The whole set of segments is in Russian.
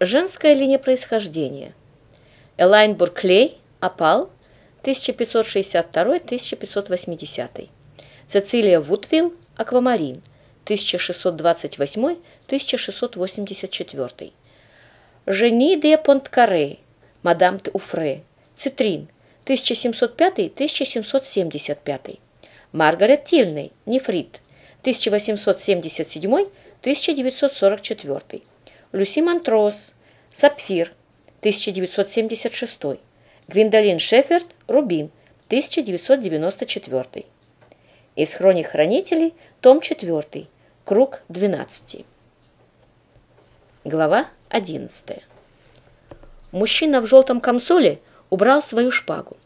Женская линия происхождения. Элайн Бурклей, опал, 1562-1580. Цицилия Вудвилл, аквамарин, 1628-1684. Жени де Понткаре, мадам де Уфре, цитрин, 1705-1775. Маргарет Тильный, нефрит, 1877-1944. Люси Монтрос, сапфир, 1976. Гвиндолин Шеферд, рубин, 1994. Из хроник хранителей, том 4, круг 12. Глава 11. Мужчина в желтом камсоле убрал свою шпагу.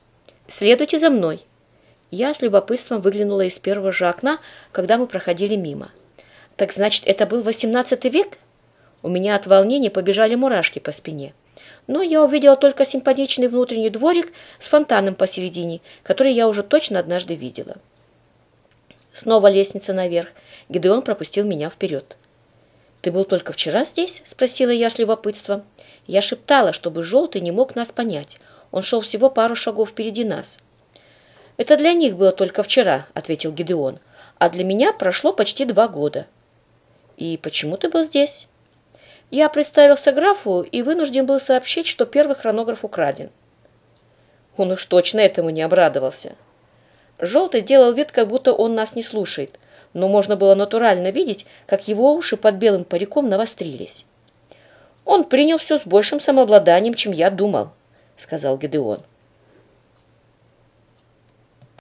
«Следуйте за мной!» Я с любопытством выглянула из первого же окна, когда мы проходили мимо. «Так значит, это был XVIII век?» У меня от волнения побежали мурашки по спине. Но я увидела только симпатичный внутренний дворик с фонтаном посередине, который я уже точно однажды видела. Снова лестница наверх. Гидеон пропустил меня вперед. «Ты был только вчера здесь?» – спросила я с любопытством. Я шептала, чтобы желтый не мог нас понять. Он шел всего пару шагов впереди нас. «Это для них было только вчера», – ответил Гидеон. «А для меня прошло почти два года». «И почему ты был здесь?» Я представился графу и вынужден был сообщить, что первый хронограф украден. Он уж точно этому не обрадовался. Желтый делал вид, как будто он нас не слушает, но можно было натурально видеть, как его уши под белым париком навострились. «Он принял все с большим самообладанием, чем я думал», — сказал Гедеон.